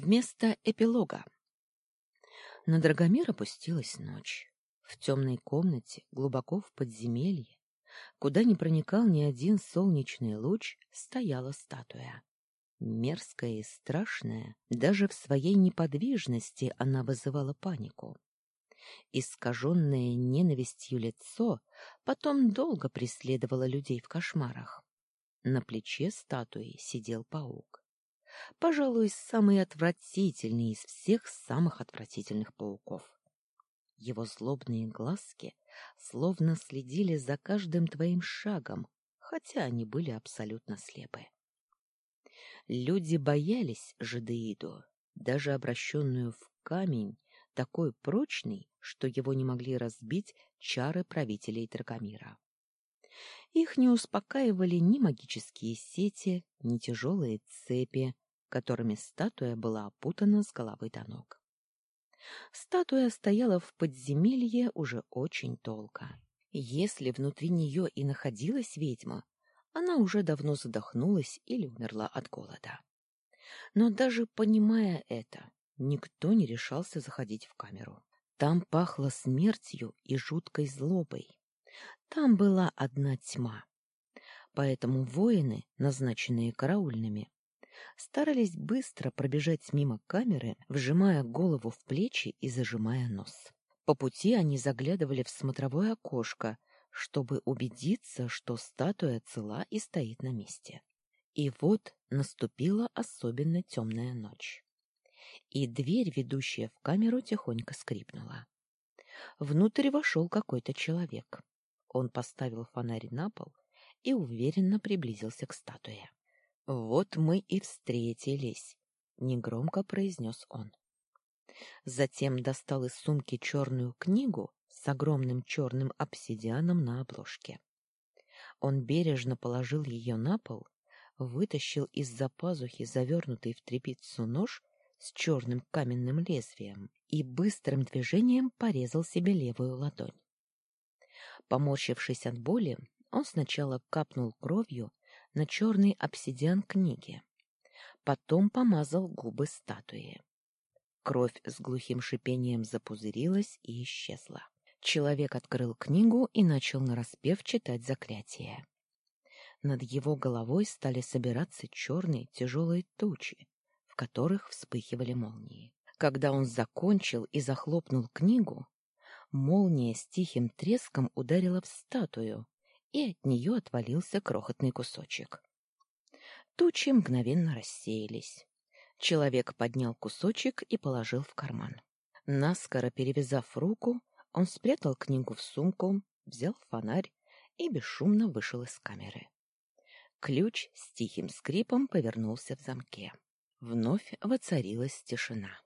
Вместо эпилога. На Драгомир опустилась ночь. В темной комнате, глубоко в подземелье, куда не проникал ни один солнечный луч, стояла статуя. Мерзкая и страшная, даже в своей неподвижности она вызывала панику. Искаженное ненавистью лицо потом долго преследовало людей в кошмарах. На плече статуи сидел паук пожалуй, самый отвратительный из всех самых отвратительных пауков. Его злобные глазки словно следили за каждым твоим шагом, хотя они были абсолютно слепы. Люди боялись жидеиду, даже обращенную в камень, такой прочный, что его не могли разбить чары правителей Драгомира. Их не успокаивали ни магические сети, ни тяжелые цепи, которыми статуя была опутана с головы до ног. Статуя стояла в подземелье уже очень долго. Если внутри нее и находилась ведьма, она уже давно задохнулась или умерла от голода. Но даже понимая это, никто не решался заходить в камеру. Там пахло смертью и жуткой злобой. Там была одна тьма. Поэтому воины, назначенные караульными, старались быстро пробежать мимо камеры, вжимая голову в плечи и зажимая нос. По пути они заглядывали в смотровое окошко, чтобы убедиться, что статуя цела и стоит на месте. И вот наступила особенно темная ночь. И дверь, ведущая в камеру, тихонько скрипнула. Внутрь вошел какой-то человек. Он поставил фонарь на пол и уверенно приблизился к статуе. Вот мы и встретились, негромко произнес он. Затем достал из сумки черную книгу с огромным черным обсидианом на обложке. Он бережно положил ее на пол, вытащил из-за пазухи завернутый в тряпицу нож с черным каменным лезвием и быстрым движением порезал себе левую ладонь. Поморщившись от боли, он сначала капнул кровью на черный обсидиан книги. Потом помазал губы статуи. Кровь с глухим шипением запузырилась и исчезла. Человек открыл книгу и начал нараспев читать заклятие. Над его головой стали собираться черные тяжелые тучи, в которых вспыхивали молнии. Когда он закончил и захлопнул книгу, молния с тихим треском ударила в статую, и от нее отвалился крохотный кусочек. Тучи мгновенно рассеялись. Человек поднял кусочек и положил в карман. Наскоро перевязав руку, он спрятал книгу в сумку, взял фонарь и бесшумно вышел из камеры. Ключ с тихим скрипом повернулся в замке. Вновь воцарилась тишина.